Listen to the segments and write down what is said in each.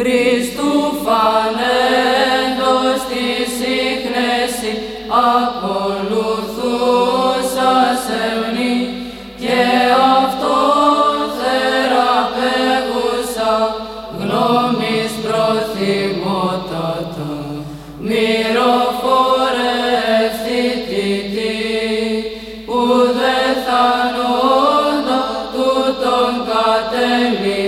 Χριστού φανέντος της σύχνεση ακολουθούσα σεμνή και αυτόν θεραπεύουσα γνώμης προθυμότατα. Μυροφορευθήτητη ουδε θανόντα τούτον κατέλειπες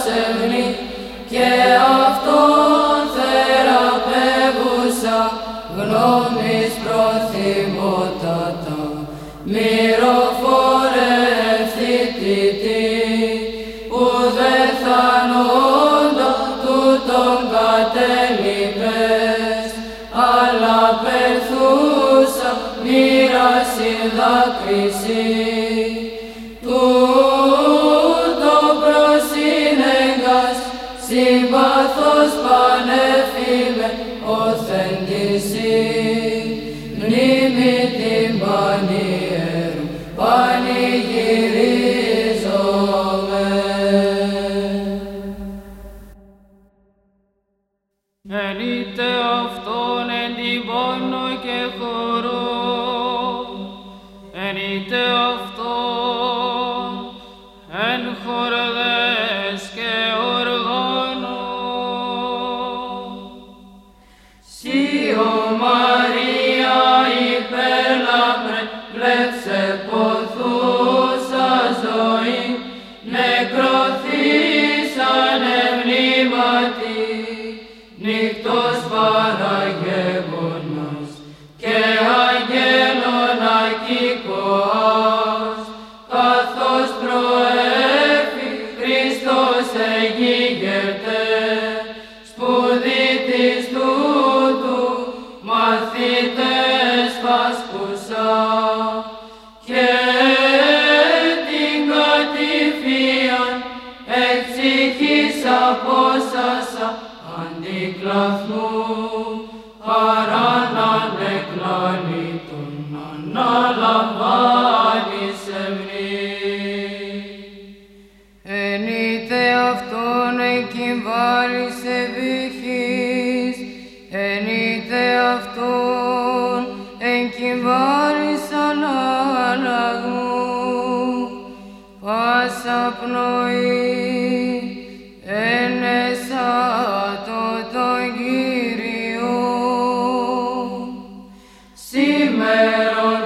ακολουθούσα σεμνή και αυτόν θεραπεύουσα γνώμης προθυμότατα. Μυροφορευθήτητη ουδε θανόντα τούτον κατέλειπες αλλά περθούσα μοίρα συνδάκρυση τούτο συμπαθώς πανέφημε όθεν τύση μνήμη την πανιέρου πανηγυρίζομαι. Ενείτε αυτόν εν την πόνο και χορό, ενείτε αυτόν εν χορδές Χριστός εγίγερτε, σπουδή της τούτου μαθητές φασκουσά και την κατηφίαν εκ ψυχής απόστασα δε αυτόν εγκυμάλισαν αλλαγμού πάσα πνοή ένεσα το τον Κύριο σήμερον